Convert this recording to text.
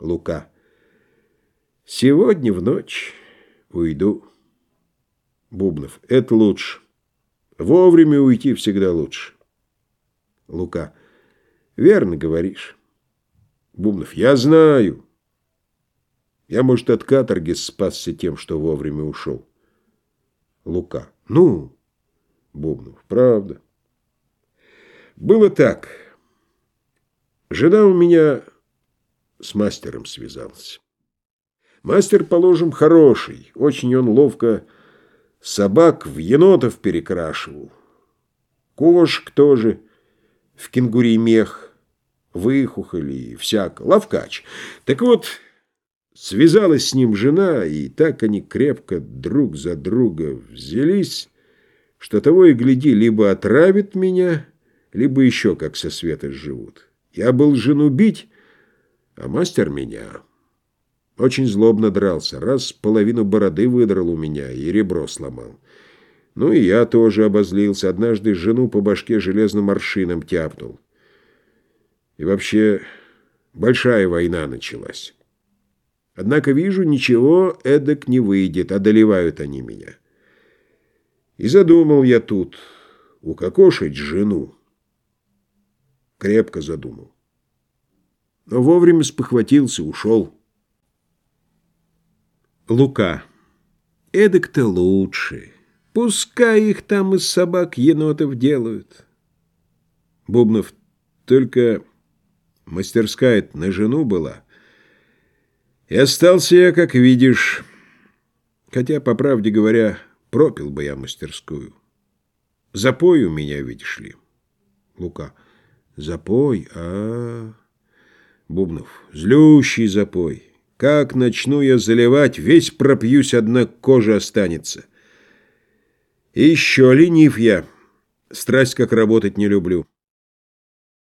Лука. Сегодня в ночь уйду. Бубнов. Это лучше. Вовремя уйти всегда лучше. Лука. Верно говоришь. Бубнов. Я знаю. Я, может, от каторги спасся тем, что вовремя ушел. Лука. Ну, Бубнов. Правда. Было так. Жена у меня с мастером связалась. Мастер, положим, хороший. Очень он ловко собак в енотов перекрашивал. Кошек тоже в кенгурий мех выхухоли и всяко. Ловкач. Так вот, связалась с ним жена, и так они крепко друг за друга взялись, что того и гляди, либо отравит меня, либо еще как со света живут. Я был жену бить, а мастер меня. Очень злобно дрался, раз половину бороды выдрал у меня и ребро сломал. Ну и я тоже обозлился, однажды жену по башке железным аршином тяпнул. И вообще большая война началась. Однако вижу, ничего эдак не выйдет, одолевают они меня. И задумал я тут укокошить жену. Крепко задумал но вовремя спохватился, ушел. Лука. Эдак-то лучше. Пускай их там из собак енотов делают. Бубнов. Только мастерская на жену была. И остался я, как видишь, хотя, по правде говоря, пропил бы я мастерскую. Запой у меня, видишь ли. Лука. Запой? А, -а, -а. Бубнов. Злющий запой. Как начну я заливать, весь пропьюсь, одна кожа останется. Еще ленив я. Страсть как работать не люблю.